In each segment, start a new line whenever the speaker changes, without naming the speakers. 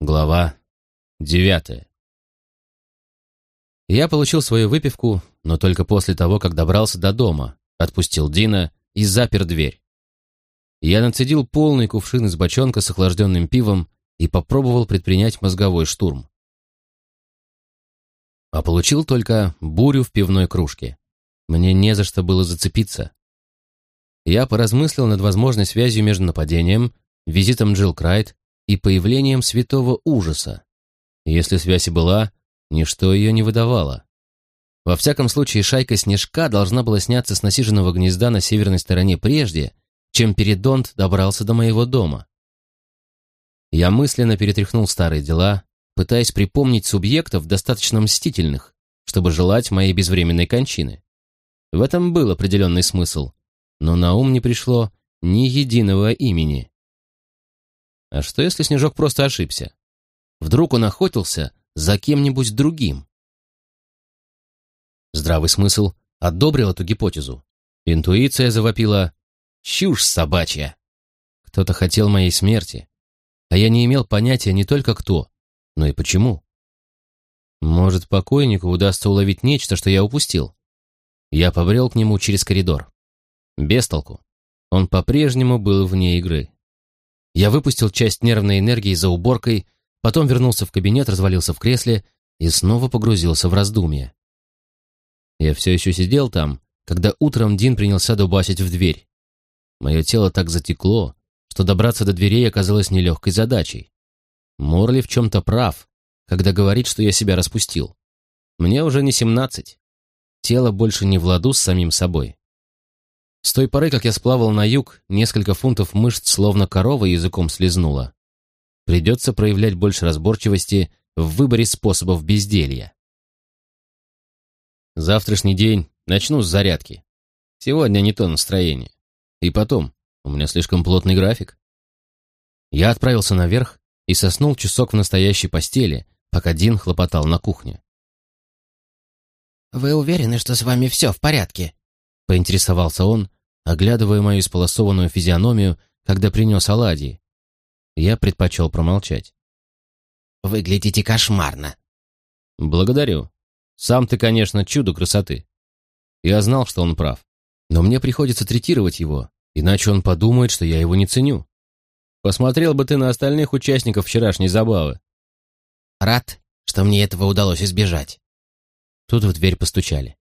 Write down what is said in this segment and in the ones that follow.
Глава девятая. Я получил свою выпивку, но только после того, как добрался до дома, отпустил Дина и запер дверь. Я нацедил полный кувшин из бочонка с охлажденным пивом и попробовал предпринять мозговой штурм. А получил только бурю в пивной кружке. Мне не за что было зацепиться. Я поразмыслил над возможной связью между нападением, визитом Джилл Крайт и появлением святого ужаса. Если связь и была, ничто ее не выдавало. Во всяком случае, шайка Снежка должна была сняться с насиженного гнезда на северной стороне прежде, чем Передонт добрался до моего дома. Я мысленно перетряхнул старые дела, пытаясь припомнить субъектов, достаточно мстительных, чтобы желать моей безвременной кончины. В этом был определенный смысл, но на ум не пришло ни единого имени. А что, если Снежок просто ошибся? Вдруг он охотился за кем-нибудь другим? Здравый смысл одобрил эту гипотезу. Интуиция завопила «Чушь собачья!» Кто-то хотел моей смерти, а я не имел понятия не только кто, но и почему. Может, покойнику удастся уловить нечто, что я упустил. Я побрел к нему через коридор. Без толку. Он по-прежнему был вне игры. Я выпустил часть нервной энергии за уборкой, потом вернулся в кабинет, развалился в кресле и снова погрузился в раздумья. Я все еще сидел там, когда утром Дин принялся дубасить в дверь. Мое тело так затекло, что добраться до дверей оказалось нелегкой задачей. Морли в чем-то прав, когда говорит, что я себя распустил. Мне уже не семнадцать. Тело больше не в ладу с самим собой. С той поры, как я сплавал на юг, несколько фунтов мышц словно корова языком слезнула. Придется проявлять больше разборчивости в выборе способов безделья. Завтрашний день начну с зарядки. Сегодня не то настроение. И потом, у меня слишком плотный график. Я отправился наверх и соснул часок в настоящей постели, пока Дин хлопотал на кухне.
«Вы уверены, что с вами все в порядке?»
— поинтересовался он, оглядывая мою исполосованную физиономию, когда принес оладьи. Я предпочел промолчать.
«Выглядите кошмарно».
«Благодарю. Сам ты, конечно, чудо красоты». Я знал, что он прав, но мне приходится третировать его, иначе он подумает, что я его не ценю. Посмотрел бы ты на остальных участников вчерашней забавы.
Рад, что мне этого удалось избежать.
Тут в дверь постучали.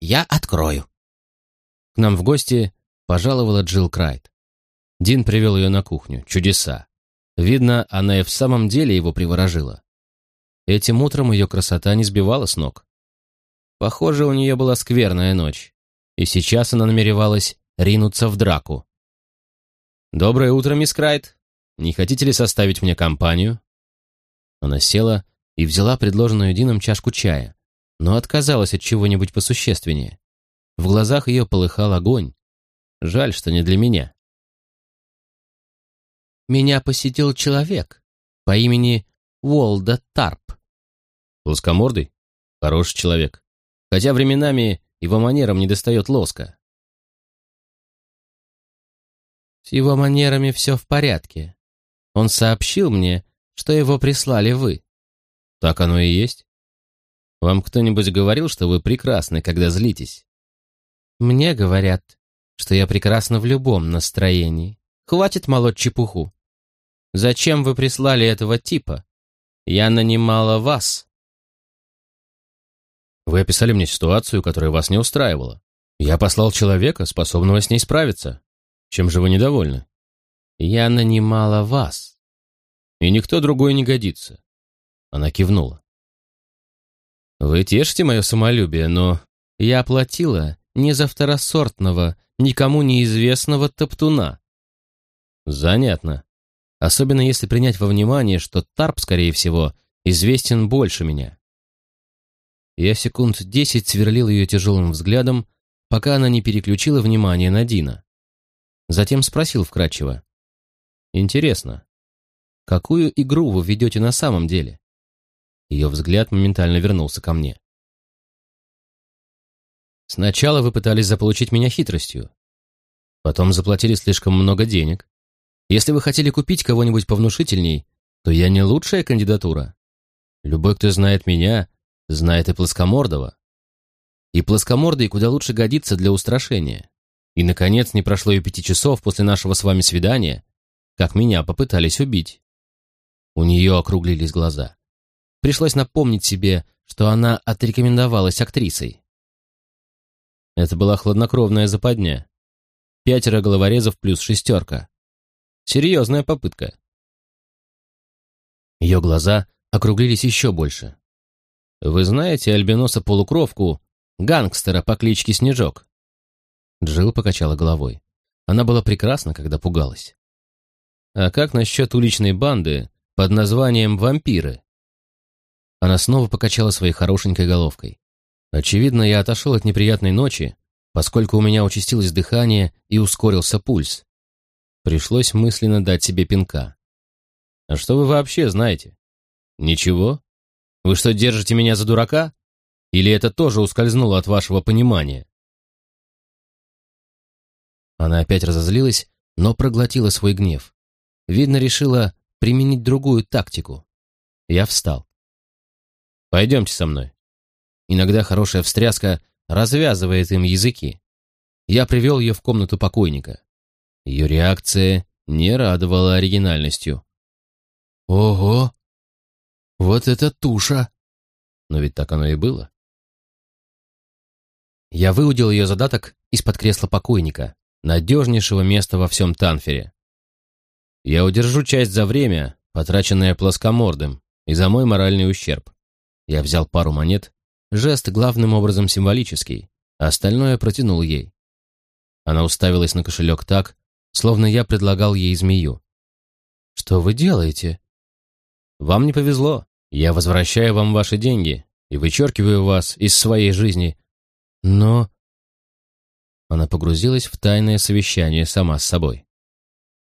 Я открою.
К нам в гости пожаловала Джилл Крайт. Дин привел ее на кухню. Чудеса. Видно, она и в самом деле его приворожила. Этим утром ее красота не сбивала с ног. Похоже, у нее была скверная ночь, и сейчас она намеревалась ринуться в драку. «Доброе утро, мисс Крайт. Не хотите ли составить мне компанию?» Она села и взяла предложенную Дином чашку чая, но отказалась от чего-нибудь посущественнее. В глазах ее полыхал огонь, Жаль, что не для меня.
Меня посетил человек по имени Уолда Тарп.
Плоскомордый? Хороший человек. Хотя временами его манерам недостает лоска.
С его манерами все в порядке. Он сообщил мне, что его прислали вы.
Так оно и есть. Вам кто-нибудь говорил, что вы прекрасны, когда злитесь?
Мне говорят, что я прекрасна в любом настроении. Хватит молоть чепуху. Зачем вы прислали этого типа? Я нанимала вас.
Вы описали мне ситуацию, которая вас не устраивала. Я послал человека, способного с ней справиться. Чем же вы недовольны?
Я нанимала вас.
И никто другой не годится. Она кивнула. Вы тешите мое самолюбие, но
я оплатила не за второсортного, никому неизвестного топтуна.
Занятно. Особенно если принять во внимание, что Тарп, скорее всего, известен больше меня. Я секунд десять сверлил ее тяжелым взглядом, пока она не переключила внимание на Дина. Затем спросил вкратчиво. «Интересно, какую игру вы ведете на самом деле?» Ее взгляд моментально вернулся ко мне. Сначала вы пытались заполучить меня хитростью. Потом заплатили слишком много денег. Если вы хотели купить кого-нибудь повнушительней, то я не лучшая кандидатура. Любой, кто знает меня, знает и Плоскомордова. И Плоскомордый куда лучше годится для устрашения. И, наконец, не прошло и пяти часов после нашего с вами свидания, как меня попытались убить. У нее округлились глаза. Пришлось напомнить себе, что она отрекомендовалась актрисой. Это была хладнокровная западня. Пятеро головорезов плюс шестерка. Серьезная попытка. Ее глаза округлились еще больше. «Вы знаете альбиноса-полукровку, гангстера по кличке Снежок?» Джилл покачала головой. Она была прекрасна, когда пугалась. «А как насчет уличной банды под названием «Вампиры»?» Она снова покачала своей хорошенькой головкой. Очевидно, я отошел от неприятной ночи, поскольку у меня участилось дыхание и ускорился пульс. Пришлось мысленно дать себе пинка. «А что вы вообще знаете?» «Ничего? Вы что, держите меня за дурака? Или это тоже ускользнуло от вашего понимания?» Она опять разозлилась, но проглотила свой гнев. Видно, решила применить другую тактику. Я встал. «Пойдемте со мной». Иногда хорошая встряска развязывает им языки. Я привел ее в комнату покойника. Ее реакция не радовала оригинальностью. «Ого! Вот это туша!» Но ведь так оно и было. Я выудил ее задаток из-под кресла покойника, надежнейшего места во всем Танфере. Я удержу часть за время, потраченное плоскомордым, и за мой моральный ущерб. Я взял пару монет, жест главным образом символический, а остальное протянул ей. Она уставилась на кошелек так, словно я предлагал ей змею. «Что вы делаете?» «Вам не повезло. Я возвращаю вам ваши деньги и вычеркиваю вас из своей жизни. Но...» Она погрузилась в тайное совещание сама с собой.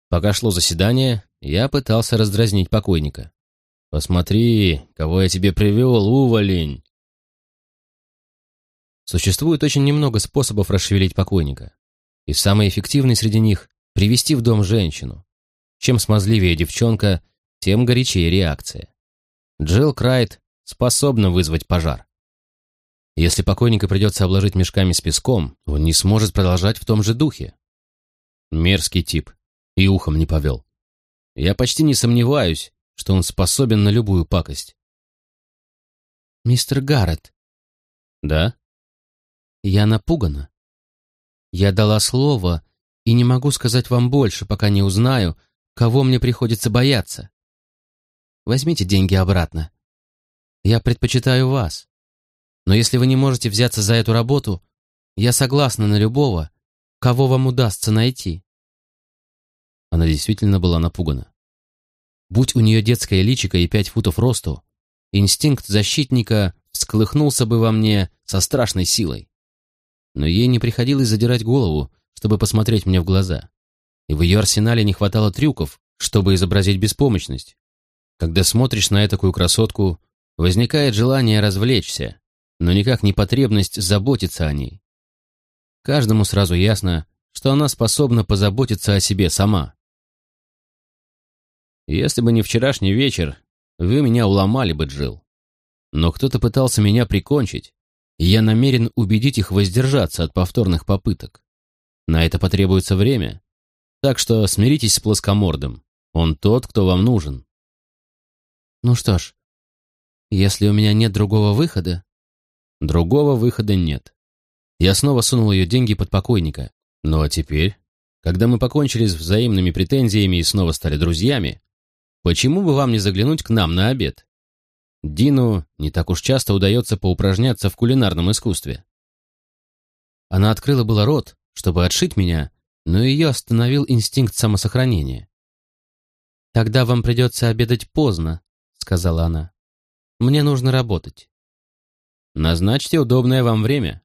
Пока шло заседание, я пытался раздразнить покойника. «Посмотри, кого я тебе привел, уволень!» Существует очень немного способов расшевелить покойника. И самый эффективный среди них – привести в дом женщину. Чем смазливее девчонка, тем горячее реакция. Джилл Крайт способна вызвать пожар. Если покойника придется обложить мешками с песком, он не сможет продолжать в том же духе. Мерзкий тип. И ухом не повел. Я почти не сомневаюсь, что он способен на любую пакость.
«Мистер Гаррет».
«Да?»
«Я напугана. Я дала слово и не могу сказать вам больше, пока не узнаю, кого мне приходится бояться. Возьмите деньги обратно. Я предпочитаю вас. Но если вы не можете взяться за эту работу, я согласна на любого, кого вам удастся найти».
Она действительно была напугана. Будь у нее детское личико и пять футов росту, инстинкт защитника всколыхнулся бы во мне со страшной силой. Но ей не приходилось задирать голову, чтобы посмотреть мне в глаза. И в ее арсенале не хватало трюков, чтобы изобразить беспомощность. Когда смотришь на такую красотку, возникает желание развлечься, но никак не потребность заботиться о ней. Каждому сразу ясно, что она способна позаботиться о себе сама. Если бы не вчерашний вечер, вы меня уломали бы, Джил. Но кто-то пытался меня прикончить, и я намерен убедить их воздержаться от повторных попыток. На это потребуется время, так что смиритесь с плоскомордым. Он тот, кто вам нужен.
Ну что ж, если у меня нет другого выхода...
Другого выхода нет. Я снова сунул ее деньги под покойника. Ну а теперь, когда мы покончили с взаимными претензиями и снова стали друзьями, Почему бы вам не заглянуть к нам на обед? Дину не так уж часто удается поупражняться в кулинарном искусстве. Она открыла было рот, чтобы отшить меня, но ее остановил инстинкт самосохранения.
«Тогда вам придется обедать поздно», — сказала она. «Мне нужно работать».
«Назначьте удобное вам время.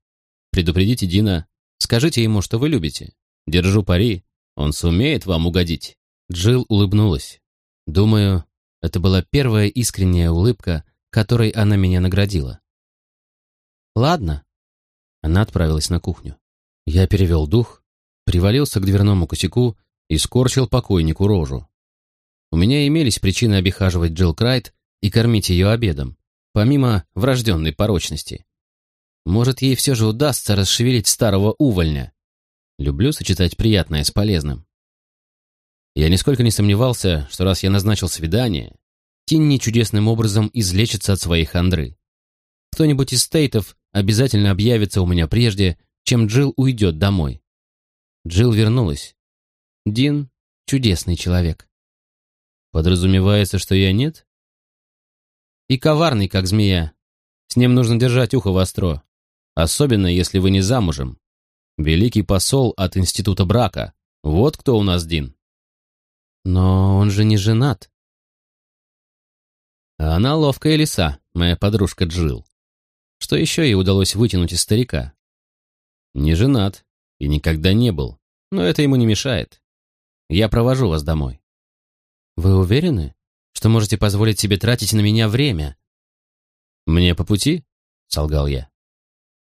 Предупредите Дина. Скажите ему, что вы любите. Держу пари. Он сумеет вам угодить». Джилл улыбнулась. Думаю, это была первая искренняя улыбка, которой она меня наградила.
«Ладно».
Она отправилась на кухню. Я перевел дух, привалился к дверному косяку и скорчил покойнику рожу. У меня имелись причины обихаживать Джилл Крайт и кормить ее обедом, помимо врожденной порочности. Может, ей все же удастся расшевелить старого увольня. Люблю сочетать приятное с полезным. Я нисколько не сомневался, что раз я назначил свидание, Тинни чудесным образом излечится от своей хандры. Кто-нибудь из стейтов обязательно объявится у меня прежде, чем Джилл уйдет домой. Джилл вернулась. Дин — чудесный человек. Подразумевается, что я нет? И коварный, как змея. С ним нужно держать ухо востро. Особенно, если вы не замужем. Великий посол от Института брака. Вот кто у нас Дин.
Но он же не женат.
Она ловкая лиса, моя подружка Джил. Что еще ей удалось вытянуть из старика? Не женат и никогда не был, но это ему не мешает. Я провожу вас домой.
Вы уверены, что можете позволить себе тратить на меня время?
Мне по пути? Солгал я.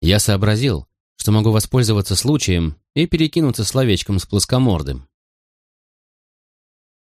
Я сообразил, что могу воспользоваться случаем и перекинуться словечком с плоскомордым.